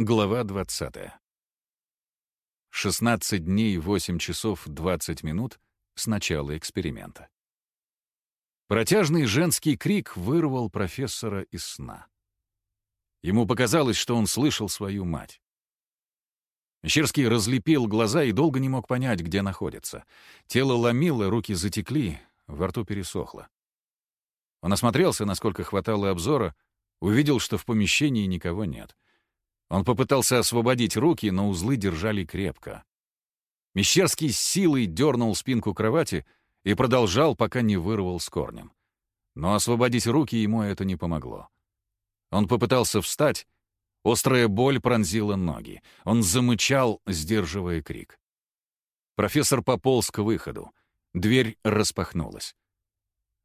Глава 20. 16 дней 8 часов 20 минут с начала эксперимента. Протяжный женский крик вырвал профессора из сна. Ему показалось, что он слышал свою мать. Мещерский разлепил глаза и долго не мог понять, где находится. Тело ломило, руки затекли, во рту пересохло. Он осмотрелся, насколько хватало обзора, увидел, что в помещении никого нет — он попытался освободить руки, но узлы держали крепко. Мещерский с силой дернул спинку кровати и продолжал, пока не вырвал с корнем. Но освободить руки ему это не помогло. Он попытался встать, острая боль пронзила ноги. Он замычал, сдерживая крик. Профессор пополз к выходу. Дверь распахнулась.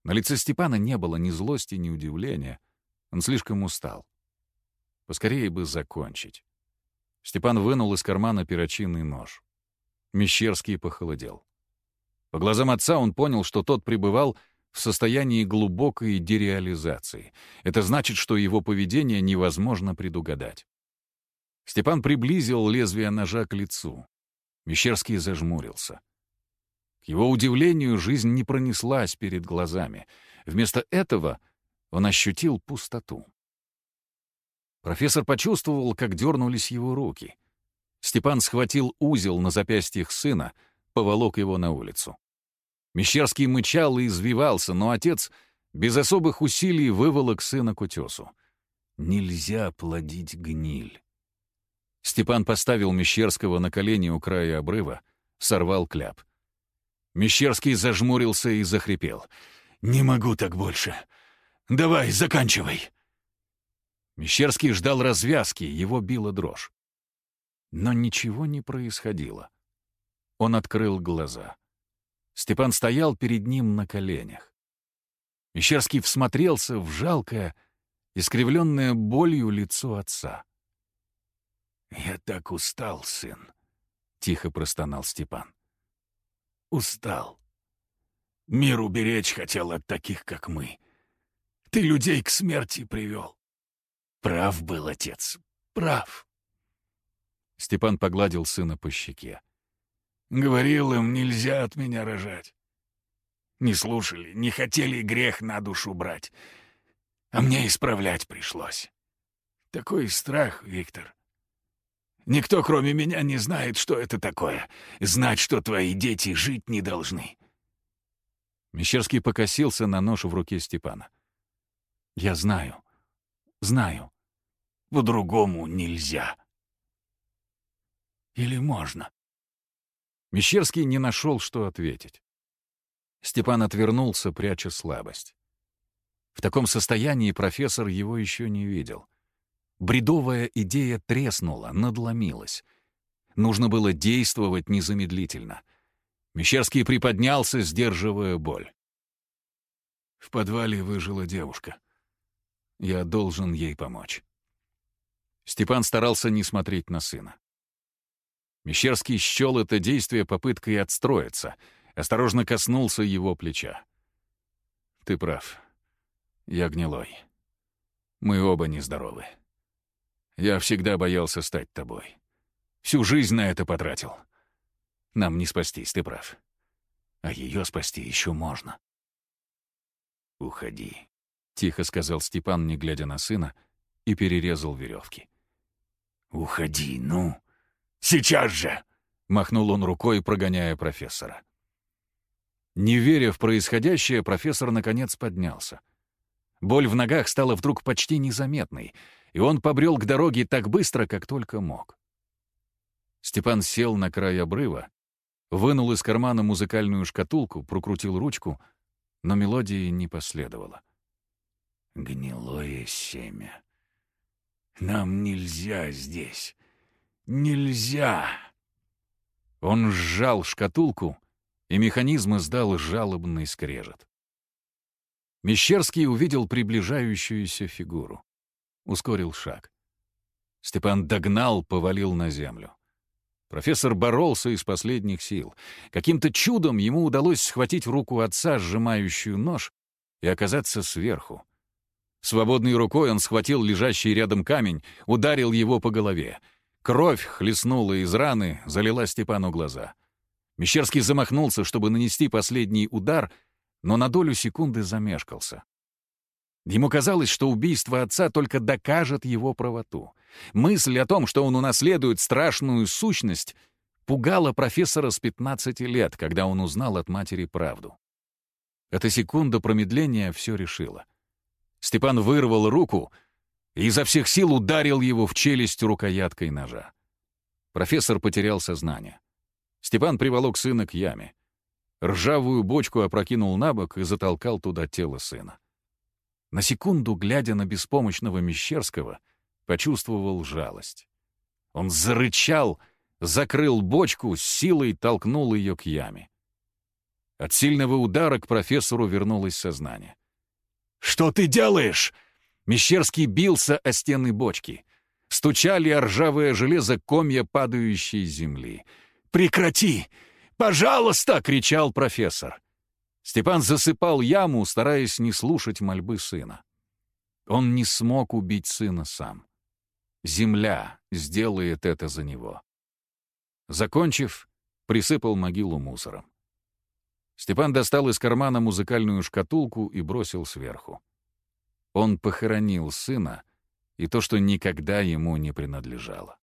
На лице Степана не было ни злости, ни удивления. Он слишком устал. Поскорее бы закончить. Степан вынул из кармана перочинный нож. Мещерский похолодел. По глазам отца он понял, что тот пребывал в состоянии глубокой дереализации. Это значит, что его поведение невозможно предугадать. Степан приблизил лезвие ножа к лицу. Мещерский зажмурился. К его удивлению, жизнь не пронеслась перед глазами. Вместо этого он ощутил пустоту. Профессор почувствовал, как дернулись его руки. Степан схватил узел на запястьях сына, поволок его на улицу. Мещерский мычал и извивался, но отец без особых усилий выволок сына к утесу. Нельзя плодить гниль. Степан поставил Мещерского на колени у края обрыва, сорвал кляп. Мещерский зажмурился и захрипел. «Не могу так больше. Давай, заканчивай!» Мещерский ждал развязки, его била дрожь. Но ничего не происходило. Он открыл глаза. Степан стоял перед ним на коленях. Мещерский всмотрелся в жалкое, искривленное болью лицо отца. «Я так устал, сын», — тихо простонал Степан. «Устал. Мир уберечь хотел от таких, как мы. Ты людей к смерти привел. Прав был отец, прав. Степан погладил сына по щеке. Говорил им, нельзя от меня рожать. Не слушали, не хотели грех на душу брать. А мне исправлять пришлось. Такой страх, Виктор. Никто, кроме меня, не знает, что это такое. Знать, что твои дети жить не должны. Мещерский покосился на нож в руке Степана. «Я знаю. Знаю. По-другому нельзя. Или можно? Мещерский не нашел, что ответить. Степан отвернулся, пряча слабость. В таком состоянии профессор его еще не видел. Бредовая идея треснула, надломилась. Нужно было действовать незамедлительно. Мещерский приподнялся, сдерживая боль. В подвале выжила девушка. Я должен ей помочь. Степан старался не смотреть на сына. Мещерский счел это действие попыткой отстроиться, осторожно коснулся его плеча. «Ты прав. Я гнилой. Мы оба нездоровы. Я всегда боялся стать тобой. Всю жизнь на это потратил. Нам не спастись, ты прав. А ее спасти еще можно». «Уходи», — тихо сказал Степан, не глядя на сына, и перерезал веревки. «Уходи, ну! Сейчас же!» — махнул он рукой, прогоняя профессора. Не веря в происходящее, профессор наконец поднялся. Боль в ногах стала вдруг почти незаметной, и он побрел к дороге так быстро, как только мог. Степан сел на край обрыва, вынул из кармана музыкальную шкатулку, прокрутил ручку, но мелодии не последовало. «Гнилое семя», нам нельзя здесь. Нельзя!» Он сжал шкатулку, и механизм издал жалобный скрежет. Мещерский увидел приближающуюся фигуру. Ускорил шаг. Степан догнал, повалил на землю. Профессор боролся из последних сил. Каким-то чудом ему удалось схватить руку отца, сжимающую нож, и оказаться сверху. Свободной рукой он схватил лежащий рядом камень, ударил его по голове. Кровь хлестнула из раны, залила Степану глаза. Мещерский замахнулся, чтобы нанести последний удар, но на долю секунды замешкался. Ему казалось, что убийство отца только докажет его правоту. Мысль о том, что он унаследует страшную сущность, пугала профессора с 15 лет, когда он узнал от матери правду. Эта секунда промедления все решила. Степан вырвал руку и изо всех сил ударил его в челюсть рукояткой ножа. Профессор потерял сознание. Степан приволок сына к яме. Ржавую бочку опрокинул на бок и затолкал туда тело сына. На секунду, глядя на беспомощного Мещерского, почувствовал жалость. Он зарычал, закрыл бочку, с силой толкнул ее к яме. От сильного удара к профессору вернулось сознание. «Что ты делаешь?» Мещерский бился о стены бочки. Стучали о ржавое железо комья падающей земли. «Прекрати! Пожалуйста!» — кричал профессор. Степан засыпал яму, стараясь не слушать мольбы сына. Он не смог убить сына сам. Земля сделает это за него. Закончив, присыпал могилу мусором. Степан достал из кармана музыкальную шкатулку и бросил сверху. Он похоронил сына и то, что никогда ему не принадлежало.